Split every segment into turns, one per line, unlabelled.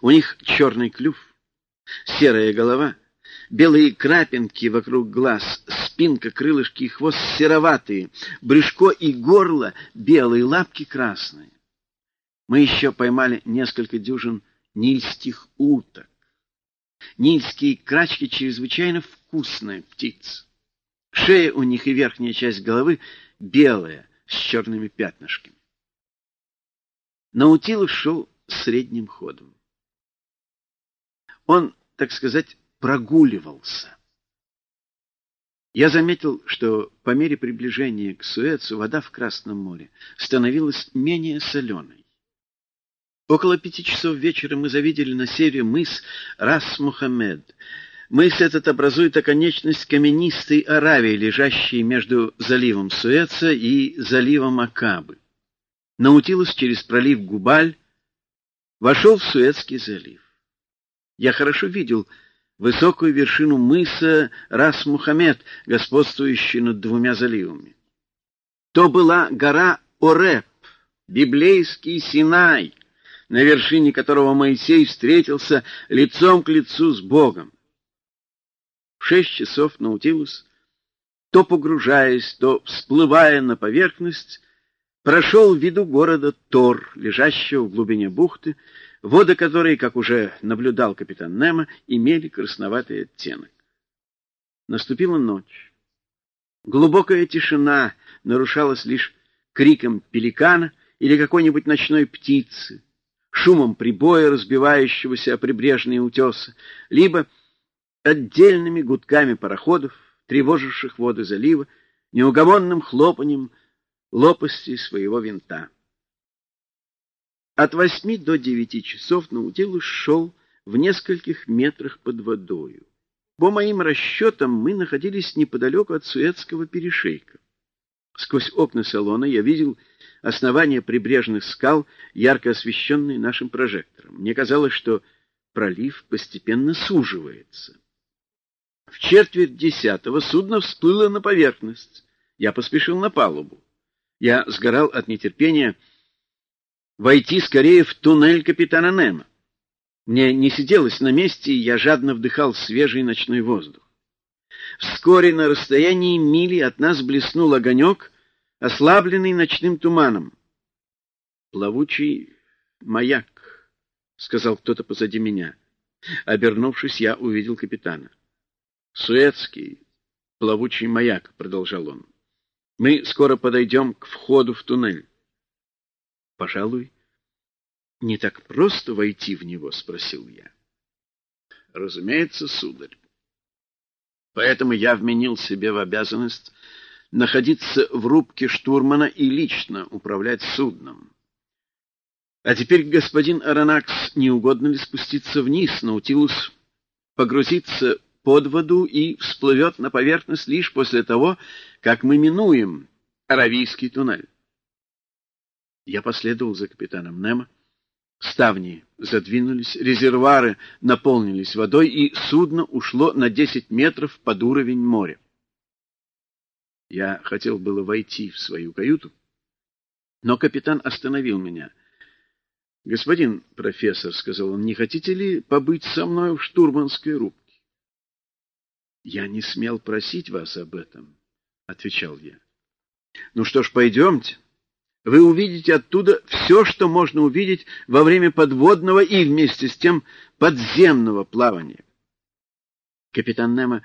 У них черный клюв, серая голова, белые крапинки вокруг глаз, спинка, крылышки и хвост сероватые, брюшко и горло белые, лапки красные. Мы еще поймали несколько дюжин нильских уток. Нильские крачки чрезвычайно вкусная птица. Шея у них и верхняя часть головы белая, с черными пятнышками. Наутилус шел средним ходом. Он, так сказать, прогуливался. Я заметил, что по мере приближения к Суэцу вода в Красном море становилась менее соленой. Около пяти часов вечера мы завидели на севере мыс Рас-Мухаммед. Мыс этот образует оконечность каменистой Аравии, лежащей между заливом Суэца и заливом Акабы. Наутилус через пролив Губаль вошел в Суэцкий залив. Я хорошо видел высокую вершину мыса Рас-Мухаммед, господствующую над двумя заливами. То была гора Ореп, библейский Синай, на вершине которого Моисей встретился лицом к лицу с Богом. В шесть часов Наутилус, то погружаясь, то всплывая на поверхность, прошел в виду города Тор, лежащего в глубине бухты, воды которой, как уже наблюдал капитан Немо, имели красноватый оттенок. Наступила ночь. Глубокая тишина нарушалась лишь криком пеликана или какой-нибудь ночной птицы, шумом прибоя, разбивающегося о прибрежные утесы, либо отдельными гудками пароходов, тревоживших воды залива, неугомонным хлопанием лопастей своего винта. От восьми до девяти часов Наутилус шел в нескольких метрах под водою. По моим расчетам, мы находились неподалеку от Суэцкого перешейка. Сквозь окна салона я видел основания прибрежных скал, ярко освещенные нашим прожектором. Мне казалось, что пролив постепенно суживается. В четверть десятого судно всплыло на поверхность. Я поспешил на палубу. Я сгорал от нетерпения войти скорее в туннель капитана Немо. Мне не сиделось на месте, и я жадно вдыхал свежий ночной воздух. Вскоре на расстоянии мили от нас блеснул огонек, ослабленный ночным туманом. «Плавучий маяк», — сказал кто-то позади меня. Обернувшись, я увидел капитана. «Суэцкий плавучий маяк», — продолжал он. «Мы скоро подойдем к входу в туннель». «Пожалуй, не так просто войти в него?» — спросил я. «Разумеется, сударь. Поэтому я вменил себе в обязанность находиться в рубке штурмана и лично управлять судном. А теперь, господин Аронакс, не угодно ли спуститься вниз, Наутилус погрузиться под воду и всплывет на поверхность лишь после того, как мы минуем Аравийский туннель? Я последовал за капитаном Немо. Ставни задвинулись, резервуары наполнились водой, и судно ушло на десять метров под уровень моря. Я хотел было войти в свою каюту, но капитан остановил меня. — Господин профессор, — сказал он, — не хотите ли побыть со мной в штурманской рубке? — Я не смел просить вас об этом, — отвечал я. — Ну что ж, пойдемте. Вы увидите оттуда все, что можно увидеть во время подводного и вместе с тем подземного плавания. Капитан Немо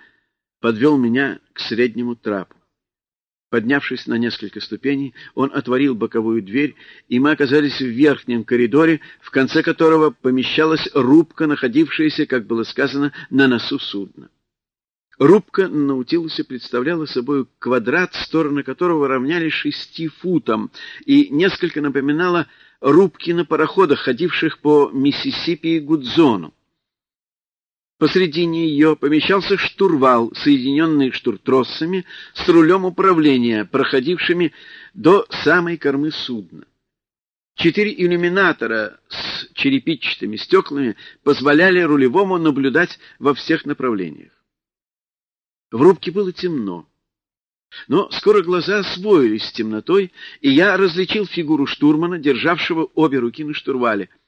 подвел меня к среднему трапу. Поднявшись на несколько ступеней, он отворил боковую дверь, и мы оказались в верхнем коридоре, в конце которого помещалась рубка, находившаяся, как было сказано, на носу судна. Рубка на Наутилусе представляла собой квадрат, стороны которого равнялись шести футам, и несколько напоминала рубки на пароходах, ходивших по Миссисипи и Гудзону. Посредине ее помещался штурвал, соединенный штуртросами с рулем управления, проходившими до самой кормы судна. Четыре иллюминатора с черепичатыми стеклами позволяли рулевому наблюдать во всех направлениях. В рубке было темно. Но скоро глаза освоились с темнотой, и я различил фигуру штурмана, державшего обе руки на штурвале —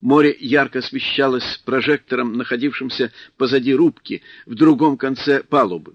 Море ярко освещалось прожектором, находившимся позади рубки, в другом конце палубы.